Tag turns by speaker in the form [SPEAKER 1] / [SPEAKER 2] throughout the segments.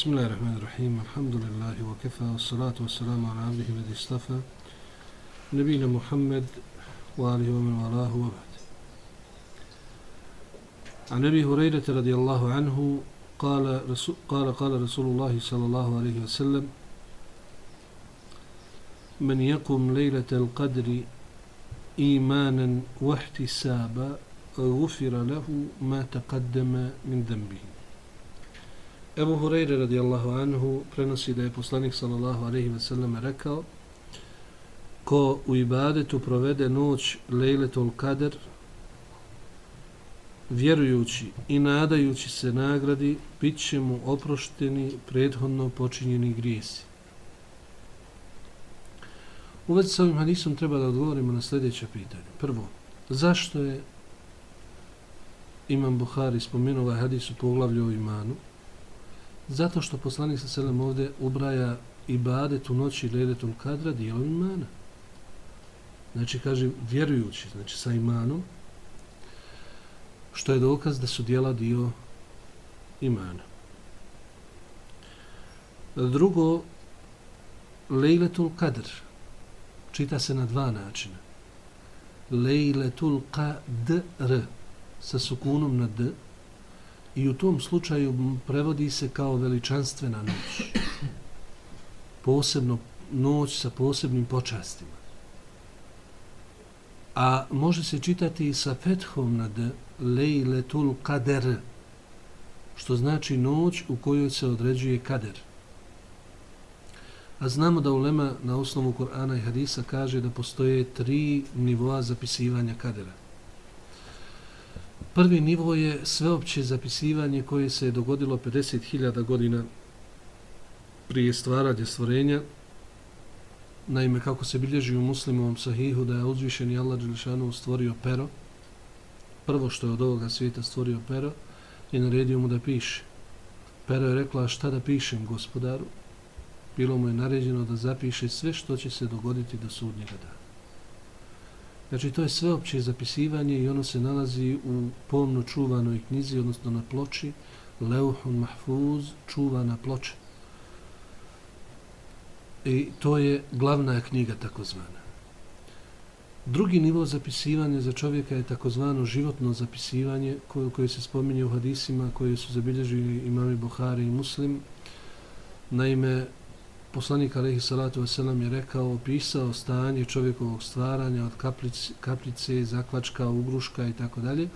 [SPEAKER 1] بسم الله الرحمن الرحيم الحمد لله وكفى والصلاة والسلام على عبده الذي اصطفى نبينا محمد وآله ومن والاه وبعد عن أبي هريرة رضي الله عنه قال رسول, قال قال رسول الله صلى الله عليه وسلم من يقم ليلة القدر إيمانا واحتسابا غفر له ما تقدم من ذنبه Ebu Hureyre radijallahu anhu prenosi da je poslanik sallallahu alaihi ve selleme rekao ko u ibadetu provede noć lejletul kader vjerujući i nadajući se nagradi, bit će mu oprošteni prethodno počinjeni grijesi. U vezi sa ovim hadisom treba da odgovorimo na sljedeće pitanje. Prvo, zašto je Imam Buhari spomenuo ovaj hadis u poglavlju o imanu? Zato što poslanik sa selem ovdje ubraja ibadet u noći Lejletul kadra dijelom imana. Znači, kaže, vjerujući, znači sa imanom, što je dokaz da su dijela dio imana. Drugo, Lejletul Kadr čita se na dva načina. Lejletul Kadr sa sukunom na D i u tom slučaju prevodi se kao veličanstvena noć. Posebno noć sa posebnim počastima. A može se čitati i sa fethom nad Lejletul Kader, što znači noć u kojoj se određuje kader. A znamo da ulema na osnovu Kur'ana i Hadisa kaže da postoje tri nivoa zapisivanja kadera. Prvi nivo je sveopće zapisivanje koje se je dogodilo 50.000 godina prije stvaranja stvorenja. Naime, kako se bilježi u muslimovom sahihu da je uzvišeni Allah Đelšanu stvorio pero, prvo što je od ovoga svijeta stvorio pero i naredio mu da piše. Pero je rekla šta da pišem gospodaru? Bilo mu je naređeno da zapiše sve što će se dogoditi do sudnjega dana. Znači to je sveopće zapisivanje i ono se nalazi u pomno čuvanoj knjizi, odnosno na ploči, Leuhun Mahfuz, čuvana ploča. I to je glavna knjiga takozvana. Drugi nivo zapisivanja za čovjeka je takozvano životno zapisivanje koje, koje se spominje u hadisima koje su zabilježili imami Buhari i Muslim. Naime, poslanik alaihi salatu wasalam je rekao, opisao stanje čovjekovog stvaranja od kaplice, kaplice zakvačka, ugruška i tako dalje,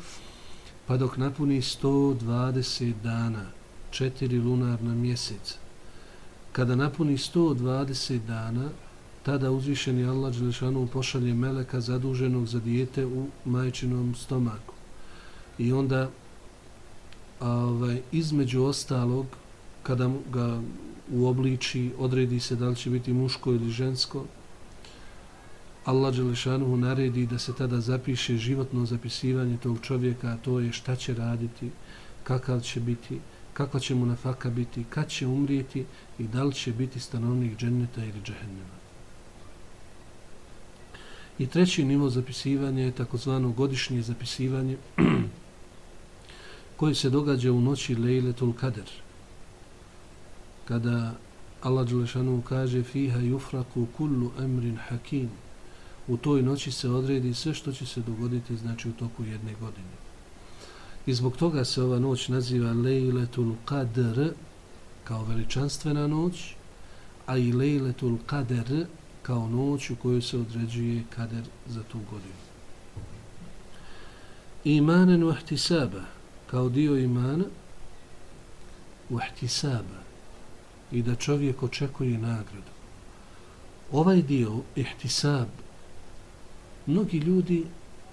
[SPEAKER 1] pa dok napuni 120 dana, četiri lunarna mjeseca. Kada napuni 120 dana, tada uzvišeni Allah Đelešanu pošalje meleka zaduženog za dijete u majčinom stomaku. I onda ovaj, između ostalog, kada ga u odredi se da li će biti muško ili žensko, Allah Đelešanuhu naredi da se tada zapiše životno zapisivanje tog čovjeka, a to je šta će raditi, kakav će biti, kakva će mu nafaka biti, kad će umrijeti i da li će biti stanovnik dženneta ili džehennema. I treći nivo zapisivanja je takozvano godišnje zapisivanje koje se događa u noći Lejletul Kader. Kada Allah Đelešanu kaže fiha yufraku kullu emrin hakim u toj noći se odredi sve što će se dogoditi znači u toku jedne godine. I zbog toga se ova noć naziva Lejletul Kader kao veličanstvena noć, a i Lejletul Kader kao noć u kojoj se određuje kader za tu godinu. imanen u kao dio imana, u i da čovjek očekuje nagradu. Ovaj dio, ihtisab, mnogi ljudi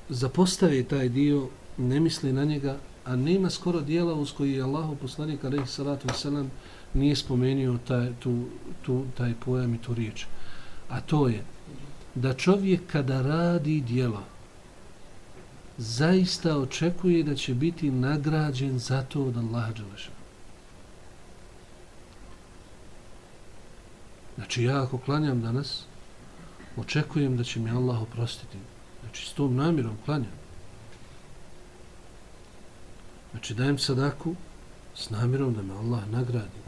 [SPEAKER 1] zapostave taj dio, ne misli na njega, a nema skoro dijela uz koji je Allah poslanik alaihi salatu wasalam nije spomenuo taj, tu, tu, taj pojam i tu riječ. A to je da čovjek kada radi dijela zaista očekuje da će biti nagrađen za to od Allaha Đelešana. Znači ja ako klanjam danas, očekujem da će mi Allah oprostiti. Znači s tom namjerom klanjam. Znači dajem sadaku s namjerom da me Allah nagradi.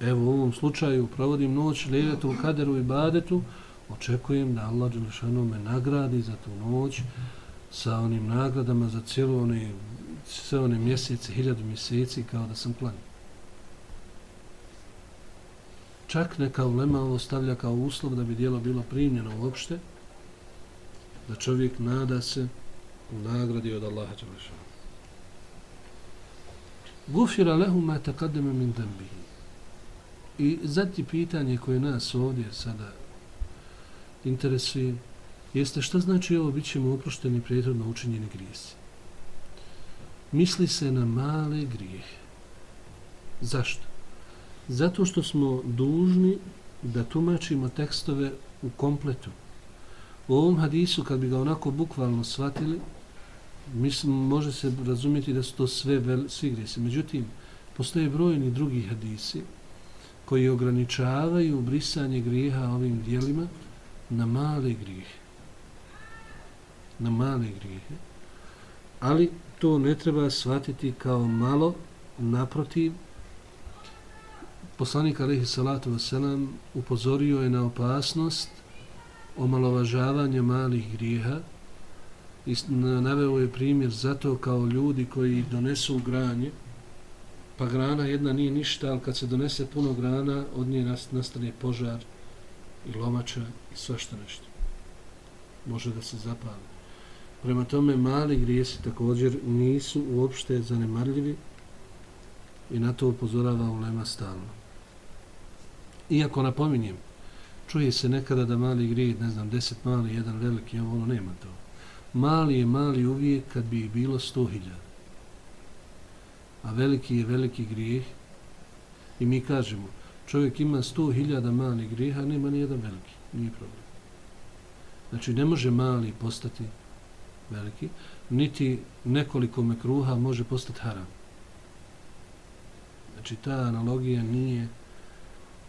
[SPEAKER 1] Evo u ovom slučaju provodim noć lijetu u kaderu i badetu, očekujem da Allah Đelešanu me nagradi za tu noć sa onim nagradama za cijelu one, sve one mjesece, hiljadu mjeseci kao da sam klanio. Čak neka ulema ovo stavlja kao uslov da bi dijelo bilo primljeno uopšte, da čovjek nada se u nagradi od Allaha Đelešanu. Gufira lehu ma taqaddama min dambihi. I zati pitanje koje nas ovdje sada interesuje jeste šta znači ovo bit ćemo oprošteni prijetodno učinjeni grijesi. Misli se na male grijehe. Zašto? Zato što smo dužni da tumačimo tekstove u kompletu. U ovom hadisu, kad bi ga onako bukvalno shvatili, mislim, može se razumjeti da su to sve vel, svi grijesi. Međutim, postoje brojni drugi hadisi koji ograničavaju brisanje grijeha ovim dijelima na male grijehe. Na male grijehe. Ali to ne treba shvatiti kao malo, naprotiv, poslanik alaihi salatu wasalam upozorio je na opasnost omalovažavanja malih grijeha i naveo je primjer zato kao ljudi koji donesu granje pa grana jedna nije ništa ali kad se donese puno grana od nje nastane požar i lomača i svašta nešto. Može da se zapali. Prema tome mali grijesi također nisu uopšte zanemarljivi i na to upozorava ulema stalno iako napominjem čuje se nekada da mali grijed ne znam deset mali, jedan veliki ono nema to mali je mali uvijek kad bi ih bilo sto hiljada. A veliki je veliki grijeh. I mi kažemo, čovjek ima sto hiljada mali grijeha, nema ni jedan veliki. Nije problem. Znači, ne može mali postati veliki, niti nekoliko mekruha može postati haram. Znači, ta analogija nije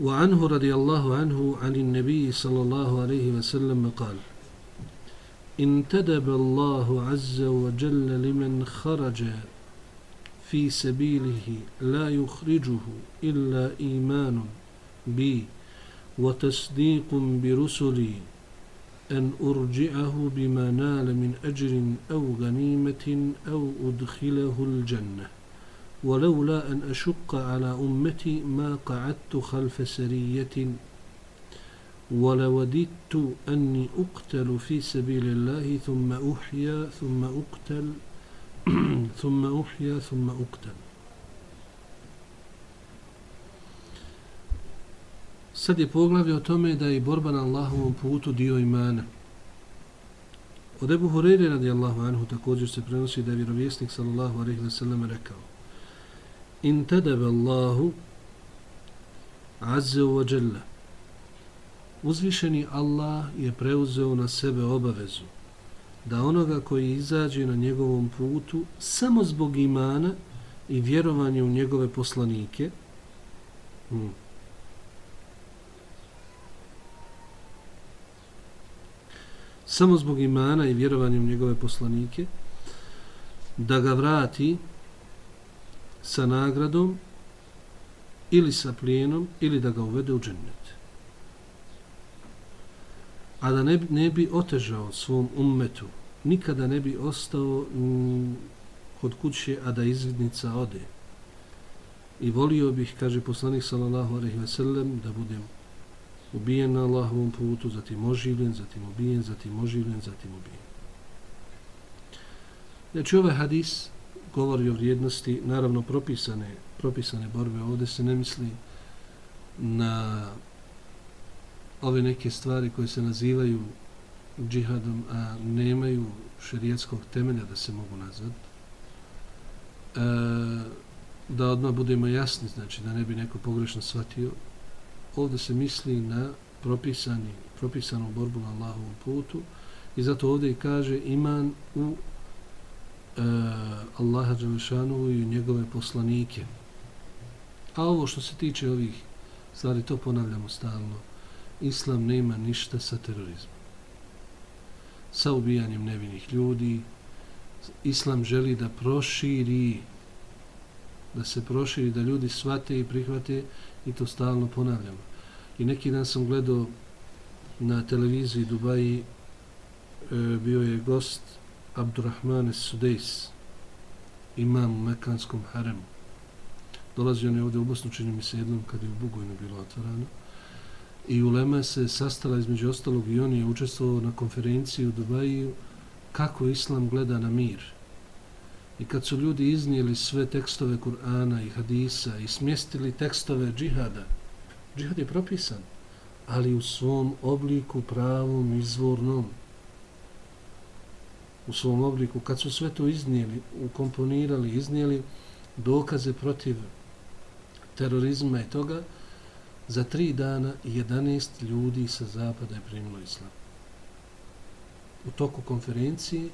[SPEAKER 1] وعنه رضي الله عنه عن النبي صلى الله عليه وسلم قال انتدب الله عز وجل لمن خرج في سبيله لا يخرجه إلا إيمان بي وتصديق برسلي أن أرجعه بما نال من أجر أو غنيمة أو أدخله الجنة. ولولا أن أشق على أمتي ما قعدت خلف سرية ولوددت أني أقتل في سبيل الله ثم أحيا ثم أقتل ثم أحيا ثم أقتل Sad je poglavlje o tome da je borba na Allahovom putu dio imana. Od Ebu Hureyre radijallahu anhu također se prenosi da je vjerovjesnik sallallahu alaihi wa sallam rekao Intedebe Allahu Azze wa Jalla. Uzvišeni Allah je preuzeo na sebe obavezu da onoga koji izađe na njegovom putu samo zbog imana i vjerovanja u njegove poslanike hmm. samo zbog imana i vjerovanja u njegove poslanike da ga vrati sa nagradom ili sa plijenom ili da ga uvede u džennet. A da ne, ne bi otežao svom ummetu, nikada ne bi ostao m, kod kuće, a da izvidnica ode. I volio bih, kaže poslanik sallallahu alaihi ve sellem, da budem ubijen na Allahovom putu, zatim oživljen, zatim ubijen, zatim oživljen, zatim ubijen. Znači ovaj hadis govori o vrijednosti, naravno propisane, propisane borbe. Ovdje se ne misli na ove neke stvari koje se nazivaju džihadom, a nemaju šerijetskog temelja da se mogu nazvati. E, da odmah budemo jasni, znači da ne bi neko pogrešno shvatio, ovdje se misli na propisani, propisanu borbu na Allahovom putu i zato ovdje i kaže iman u e, Allaha Đelešanu i njegove poslanike. A ovo što se tiče ovih stvari, to ponavljamo stalno. Islam nema ništa sa terorizmom. Sa ubijanjem nevinih ljudi. Islam želi da proširi da se proširi, da ljudi svate i prihvate i to stalno ponavljamo. I neki dan sam gledao na televiziji Dubaji e, bio je gost Abdurrahman Sudejs, imam u Mekanskom haremu. Dolazio on je ovdje u Bosnu, čini mi se jednom kad je u Bugojnu bilo otvorano. I Ulema se sastala između ostalog i on je učestvovao na konferenciji u Dubaju kako Islam gleda na mir. I kad su ljudi iznijeli sve tekstove Kur'ana i Hadisa i smjestili tekstove džihada, džihad je propisan, ali u svom obliku pravom, izvornom, u svom obliku, kad su sve to iznijeli, ukomponirali, iznijeli dokaze protiv terorizma i toga, za tri dana 11 ljudi sa zapada je primilo islam. U toku konferencije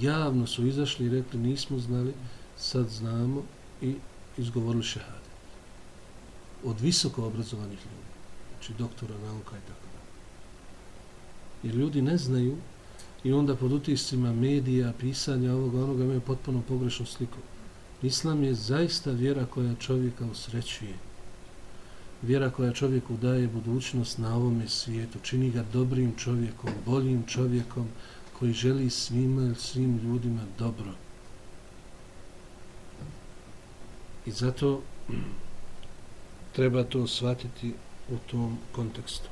[SPEAKER 1] javno su izašli i rekli nismo znali, sad znamo i izgovorili šehade. Od visoko obrazovanih ljudi, znači doktora nauka i tako da. Jer ljudi ne znaju i onda pod utiscima medija, pisanja ovoga, onoga imaju potpuno pogrešnu sliku. Islam je zaista vjera koja čovjeka usrećuje. Vjera koja čovjeku daje budućnost na ovome svijetu, čini ga dobrim čovjekom, boljim čovjekom koji želi svima ili svim ljudima dobro. I zato treba to shvatiti u tom kontekstu.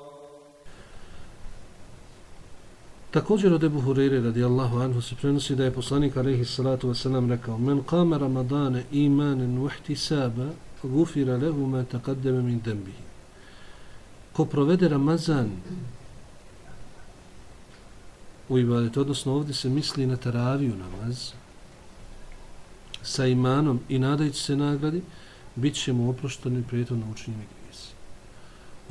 [SPEAKER 1] Također od Ebu Hureyre radijallahu anhu se prenosi da je poslanik alaihi salatu wasalam rekao Men kama Ramadane imanen uhti saba gufira lehu ma taqaddama min dembihi. Ko provede Ramazan u ibadetu, odnosno ovdje se misli na taraviju namaz, sa imanom i nadajući se nagradi, bit će mu oprošteni prijetno učinjeni grijesi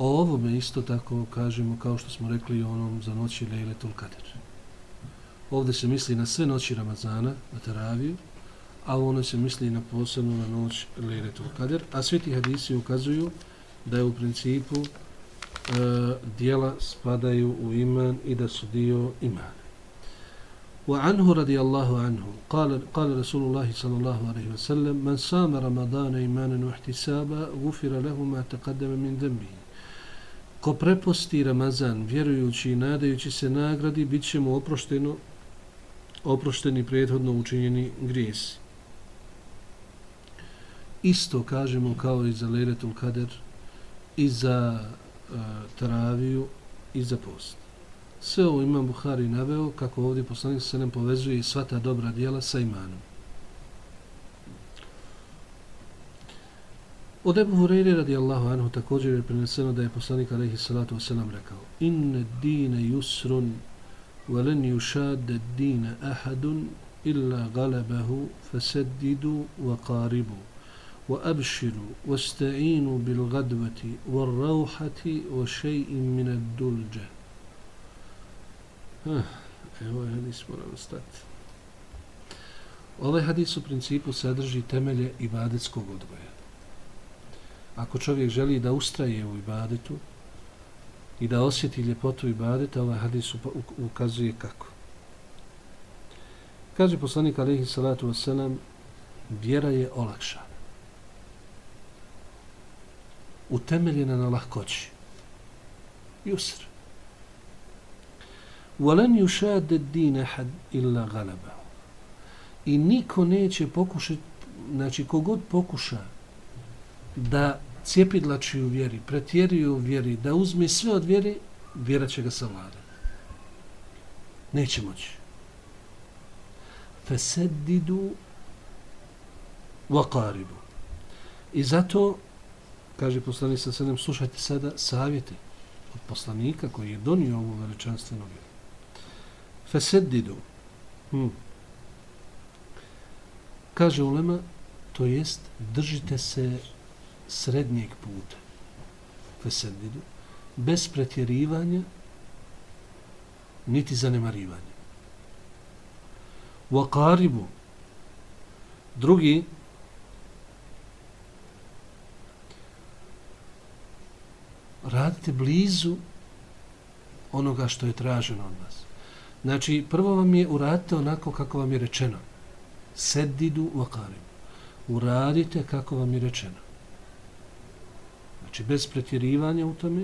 [SPEAKER 1] O ovome isto tako kažemo kao što smo rekli o onom za noći Lejletul Kadir. Ovdje se misli na sve noći Ramazana, na taraviju, a ono se misli na posebno na noć Lejletul Kadir, a svi ti hadisi ukazuju da je u principu e, dijela spadaju u iman i da su dio imana. وعنه رضي الله عنه قال قال رسول الله صلى الله عليه وسلم من صام رمضان ايمانا واحتسابا غفر له ما تقدم من ذنبه ko preposti Ramazan vjerujući i nadajući se nagradi bit će mu oprošteno oprošteni prethodno učinjeni grijesi isto kažemo kao i za Leretul Kader i za e, Taraviju i za post Sve ovo ima Buhari naveo kako ovdje poslanik se nam povezuje i sva ta dobra dijela sa imanom. Od Ebu Hureyri radijallahu anhu također je preneseno da je poslanik alaihi salatu wasalam rekao Inne dine yusrun velen yushad dine ahadun illa galebahu faseddidu wa qaribu wa abširu wa sta'inu bil gadvati wa rauhati wa še'in min ad Ah, evo je hadis, moramo stati. Ovaj hadis u principu sadrži temelje ibadetskog odgoja Ako čovjek želi da ustraje u ibadetu i da osjeti ljepotu ibadeta, ovaj hadis ukazuje kako. Kaže poslanik alaihi salatu wasalam, vjera je olakšana. Utemeljena na lahkoći. Jusr. وَلَنْ يُشَادَ الدِّينَ حَدْ إِلَّا غَلَبَهُ I niko neće pokušati, znači kogod pokuša da cijepidlači u vjeri, pretjeruju u vjeri, da uzme sve od vjeri, vjera će ga savladati. Neće moći. Feseddidu vakaribu. I zato, kaže poslanik sa sedem, slušajte sada savjete od poslanika koji je donio ovu veličanstvenu vjeru. Feseddidu. Hmm. Kaže ulema, to jest, držite se srednjeg puta. Feseddidu. Bez pretjerivanja niti zanemarivanja. Vakaribu. Drugi radite blizu onoga što je traženo od vas. Znači, prvo vam je uradite onako kako vam je rečeno. Sedidu vakarim. Uradite kako vam je rečeno. Znači, bez pretjerivanja u tome,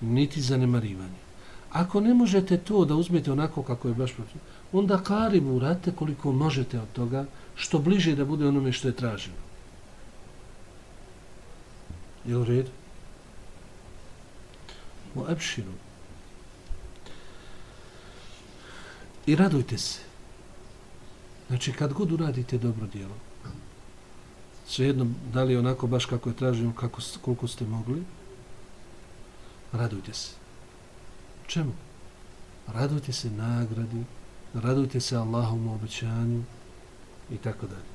[SPEAKER 1] niti zanemarivanja. Ako ne možete to da uzmete onako kako je baš protiv, onda karibu uradite koliko možete od toga, što bliže da bude onome što je traženo. Je u redu? U epširu. I radujte se. Znači, kad god uradite dobro djelo, svejedno, da li onako baš kako je tražimo, kako, koliko ste mogli, radujte se. Čemu? Radujte se nagradi, radujte se Allahom obećanju i tako dalje.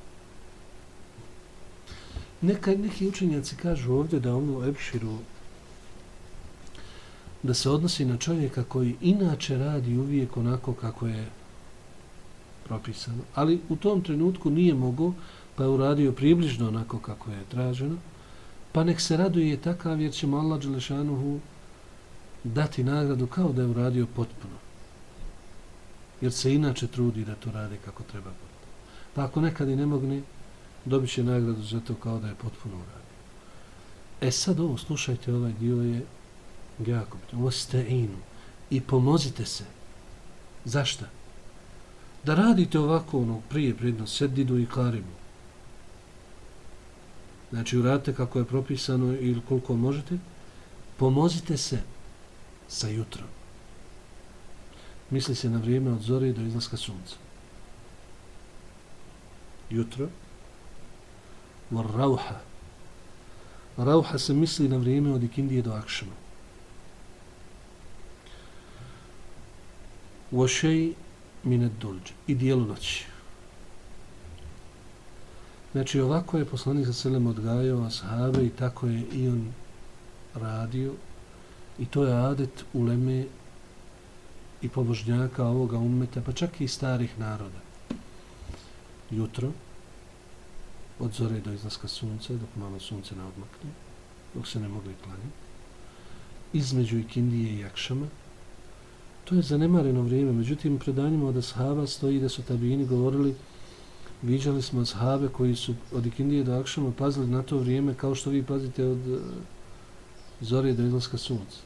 [SPEAKER 1] Neka, neki učenjaci kažu ovdje da ono epširu da se odnosi na čovjeka koji inače radi uvijek onako kako je propisano. Ali u tom trenutku nije mogo, pa je uradio približno onako kako je traženo, pa nek se raduje takav jer će mu Allah Đelešanuhu dati nagradu kao da je uradio potpuno. Jer se inače trudi da to radi kako treba potpuno. Pa ako nekad i ne mogne, dobit će nagradu za to kao da je potpuno uradio. E sad ovo, slušajte, ovaj dio je jako bitno, osteinu i pomozite se. Zašto? Da radite ovako ono prije predno sedidu i karibu Znači uradite kako je propisano ili koliko možete. Pomozite se sa jutrom. Misli se na vrijeme od zore do izlaska sunca. Jutro. Var rauha. Rauha se misli na vrijeme od ikindije do akšama. Vošej minet dulđe. I dijelu noći. Znači, ovako je poslanik sa selem odgajao ashabe i tako je i on radio. I to je adet u leme i pobožnjaka ovoga umeta, pa čak i starih naroda. Jutro, od zore do izlaska sunca, dok malo sunce ne odmakne, dok se ne mogli klanjati, između ikindije i Jakšama, To je zanemareno vrijeme. Međutim, predanjima od ashaba stoji da su tabini govorili viđali smo ashave koji su od ikindije do akšama pazili na to vrijeme kao što vi pazite od e, zore do izlaska sunca.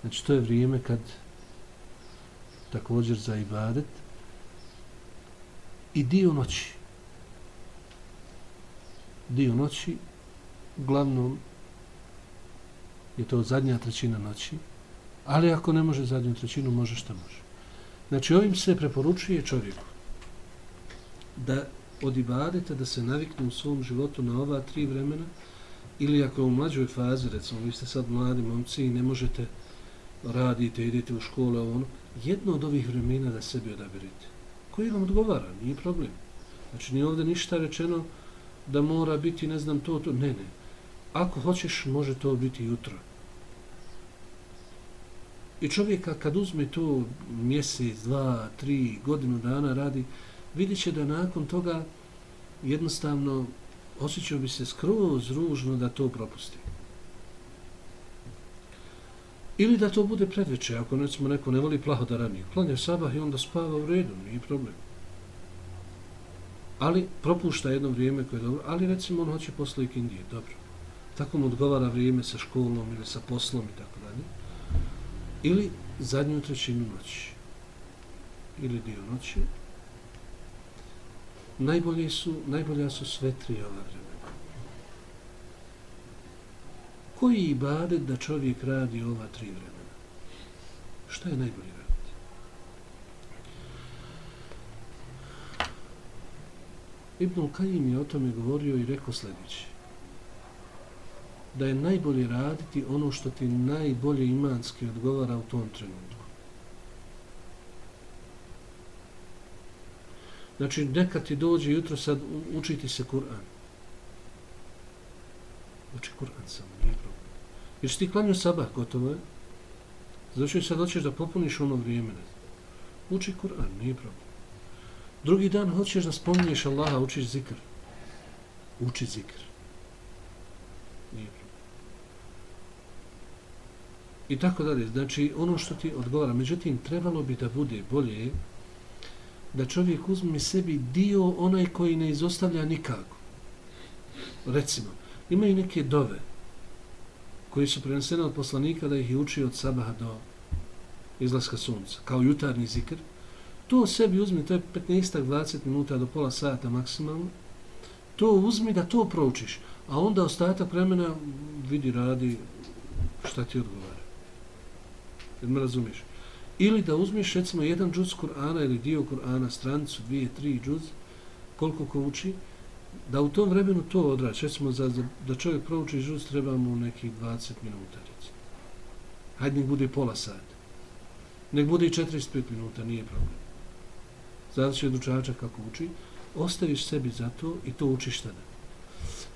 [SPEAKER 1] Znači, to je vrijeme kad također za ibadet i dio noći. Dio noći, uglavnom je to zadnja trećina noći, ali ako ne može zadnju trećinu, može što može. Znači, ovim se preporučuje čovjeku da od ibadeta da se navikne u svom životu na ova tri vremena ili ako u mlađoj fazi, recimo, vi ste sad mladi momci i ne možete radite, idete u školu, ono, jedno od ovih vremena da sebi odabirite. Koji vam odgovara, nije problem. Znači, nije ovdje ništa rečeno da mora biti, ne znam, to, to, ne, ne. Ako hoćeš, može to biti jutro. I čovjeka kad uzme to mjesec, dva, tri, godinu dana radi, vidit će da nakon toga jednostavno osjećao bi se skroz ružno da to propusti. Ili da to bude predveče, ako recimo neko ne voli plaho da ranije. Klanja sabah i onda spava u redu, nije problem. Ali propušta jedno vrijeme koje je dobro, ali recimo on hoće posle ikindije, dobro. Tako mu odgovara vrijeme sa školom ili sa poslom i tako dalje. Ili zadnju trećinu noći. Ili dio noći. Najbolje su, najbolja su sve tri ova vremena koji ibadet da čovjek radi ova tri vremena? Šta je najbolje raditi? Ibn Kajim je o tome govorio i rekao sljedeće. Da je najbolje raditi ono što ti najbolje imanski odgovara u tom trenutku. Znači, neka ti dođe jutro sad učiti se Kur'an. Uči Kur'an samo, nije problem. Jer si ti klanio sabah, gotovo je. Znači sad hoćeš da popuniš ono vrijeme. Uči Kur'an, nije problem. Drugi dan hoćeš da spominješ Allaha, učiš zikr. Uči zikr. Nije problem. I tako dalje. Znači, ono što ti odgovara. Međutim, trebalo bi da bude bolje da čovjek uzme sebi dio onaj koji ne izostavlja nikako. Recimo, imaju neke dove koji su prenesene od poslanika da ih je učio od sabaha do izlaska sunca, kao jutarnji zikr, to sebi uzmi, to je 15-20 minuta do pola sata maksimalno, to uzmi da to proučiš, a onda ostatak vremena vidi, radi šta ti odgovara. Jer me razumiješ. Ili da uzmiš, recimo, jedan džuz Kur'ana ili dio Kur'ana, stranicu, dvije, tri džuz, koliko ko uči, da u tom vremenu to odraći, recimo za, za, da čovjek prouči džuz treba mu nekih 20 minuta, recimo. Hajde, nek bude pola sata. Nek bude i 45 minuta, nije problem. Zato će učača kako uči, ostaviš sebi za to i to učiš tada.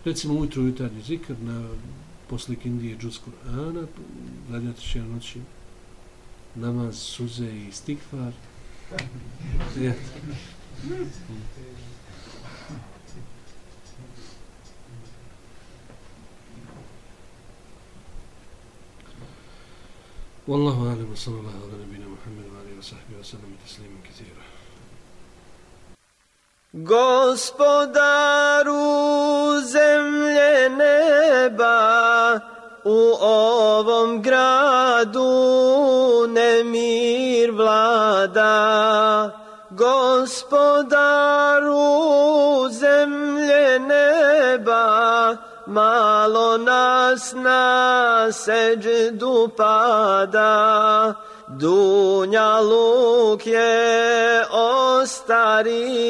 [SPEAKER 1] Recimo ujutro jutarnji zikr, na poslik Indije džuz Kur'ana, zadnja trećina noći, namaz, suze i stikfar. والله أعلم وصلى الله على نبينا محمد وعلى وصحبه وسلم تسليما كثيرا
[SPEAKER 2] Gospodaru zemlje neba u ovom gradu mir vlada Gospodaru zemlje neba malo nas na seđdu pada, Dunja luk je ostario,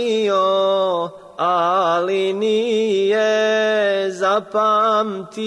[SPEAKER 2] ali nije zapamtio